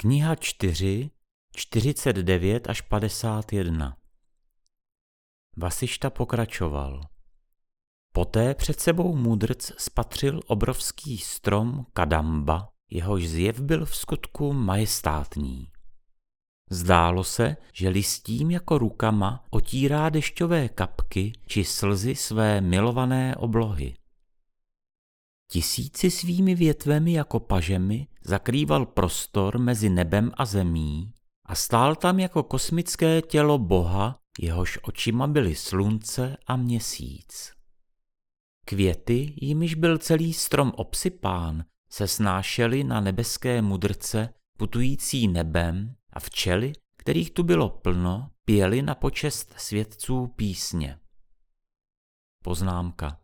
Kniha 4, 49 až 51 Vasišta pokračoval. Poté před sebou mudrc spatřil obrovský strom Kadamba, jehož zjev byl v skutku majestátní. Zdálo se, že listím jako rukama otírá dešťové kapky či slzy své milované oblohy. Tisíci svými větvemi jako pažemi zakrýval prostor mezi nebem a zemí a stál tam jako kosmické tělo Boha, jehož očima byly slunce a měsíc. Květy, jimiž byl celý strom obsypán, se snášely na nebeské mudrce putující nebem a včely, kterých tu bylo plno, pěly na počest svědců písně. Poznámka.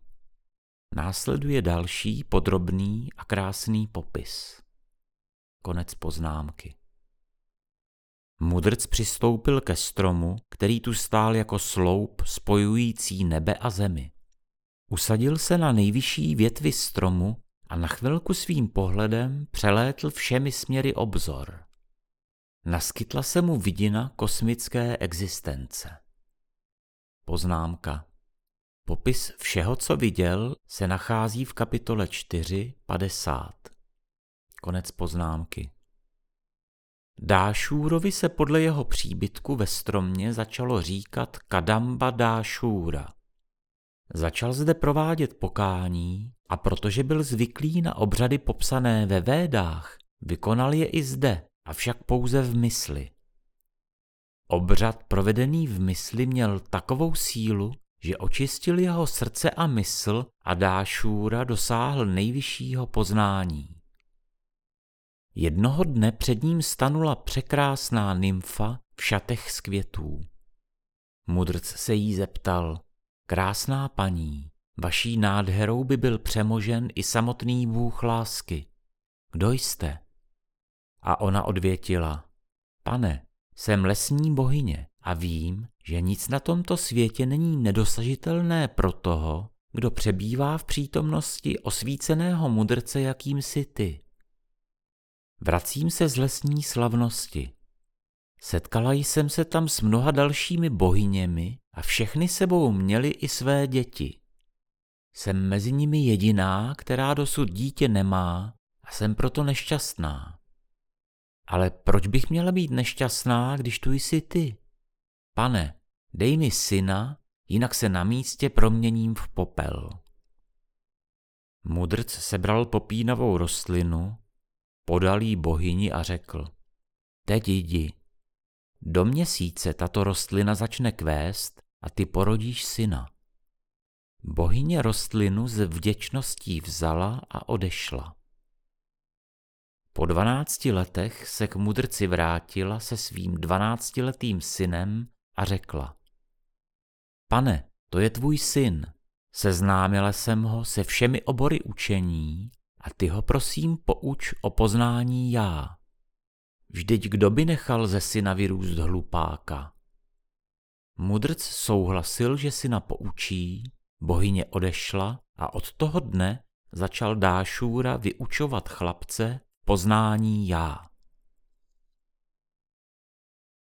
Následuje další podrobný a krásný popis. Konec poznámky. Mudrc přistoupil ke stromu, který tu stál jako sloup spojující nebe a zemi. Usadil se na nejvyšší větvi stromu a na chvilku svým pohledem přelétl všemi směry obzor. Naskytla se mu vidina kosmické existence. Poznámka. Popis všeho, co viděl, se nachází v kapitole 4, 50. Konec poznámky. Dášúrovi se podle jeho příbytku ve stromě začalo říkat Kadamba Dášúra. Začal zde provádět pokání a protože byl zvyklý na obřady popsané ve Védách, vykonal je i zde, avšak pouze v mysli. Obřad provedený v mysli měl takovou sílu, že očistil jeho srdce a mysl a Dášúra dosáhl nejvyššího poznání. Jednoho dne před ním stanula překrásná nymfa v šatech z květů. Mudrc se jí zeptal, krásná paní, vaší nádherou by byl přemožen i samotný bůh lásky. Kdo jste? A ona odvětila, pane, jsem lesní bohyně a vím, že nic na tomto světě není nedosažitelné pro toho, kdo přebývá v přítomnosti osvíceného mudrce, jakým si ty. Vracím se z lesní slavnosti. Setkala jsem se tam s mnoha dalšími bohyněmi a všechny sebou měly i své děti. Jsem mezi nimi jediná, která dosud dítě nemá a jsem proto nešťastná. Ale proč bych měla být nešťastná, když tu jsi ty? Pane, dej mi syna, jinak se na místě proměním v popel. Mudrc sebral popínavou rostlinu, podal jí bohyni a řekl, teď jdi. Do měsíce tato rostlina začne kvést a ty porodíš syna. Bohyně rostlinu z vděčností vzala a odešla. Po dvanácti letech se k mudrci vrátila se svým dvanáctiletým synem a řekla. Pane, to je tvůj syn. Seznámila jsem ho se všemi obory učení a ty ho prosím pouč o poznání já. Vždyť kdo by nechal ze syna vyrůst hlupáka? Mudrc souhlasil, že syna poučí, bohyně odešla a od toho dne začal Dášůra vyučovat chlapce poznání já.